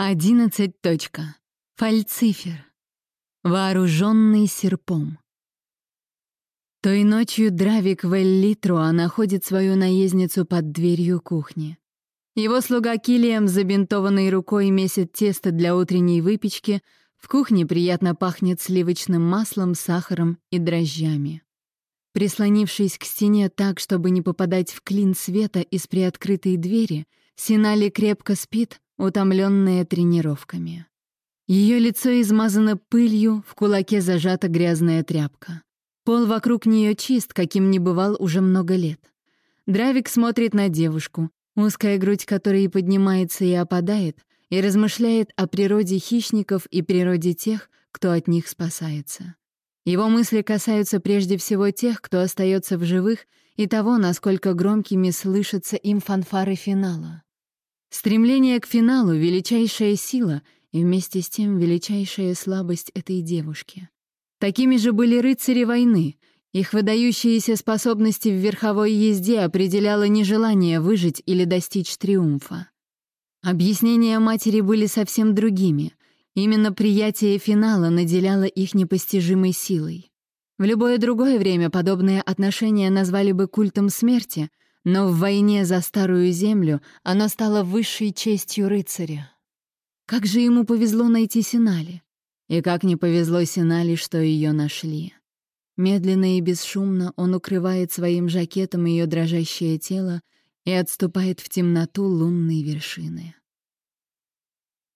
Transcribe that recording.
Одиннадцать. Точка. Фальцифер. Вооруженный серпом. Той ночью Дравик Веллитруа находит свою наездницу под дверью кухни. Его слуга Килиам, забинтованной рукой, месит тесто для утренней выпечки, в кухне приятно пахнет сливочным маслом, сахаром и дрожжами. Прислонившись к стене так, чтобы не попадать в клин света из приоткрытой двери, Синали крепко спит, утомленная тренировками. Ее лицо измазано пылью, в кулаке зажата грязная тряпка. Пол вокруг нее чист, каким не бывал уже много лет. Дравик смотрит на девушку, узкая грудь которой поднимается и опадает, и размышляет о природе хищников и природе тех, кто от них спасается. Его мысли касаются прежде всего тех, кто остается в живых, и того, насколько громкими слышатся им фанфары финала. Стремление к финалу — величайшая сила и вместе с тем величайшая слабость этой девушки. Такими же были рыцари войны. Их выдающиеся способности в верховой езде определяло нежелание выжить или достичь триумфа. Объяснения матери были совсем другими. Именно приятие финала наделяло их непостижимой силой. В любое другое время подобные отношения назвали бы культом смерти — но в войне за Старую Землю она стала высшей честью рыцаря. Как же ему повезло найти Синали? И как не повезло Синали, что ее нашли. Медленно и бесшумно он укрывает своим жакетом ее дрожащее тело и отступает в темноту лунной вершины.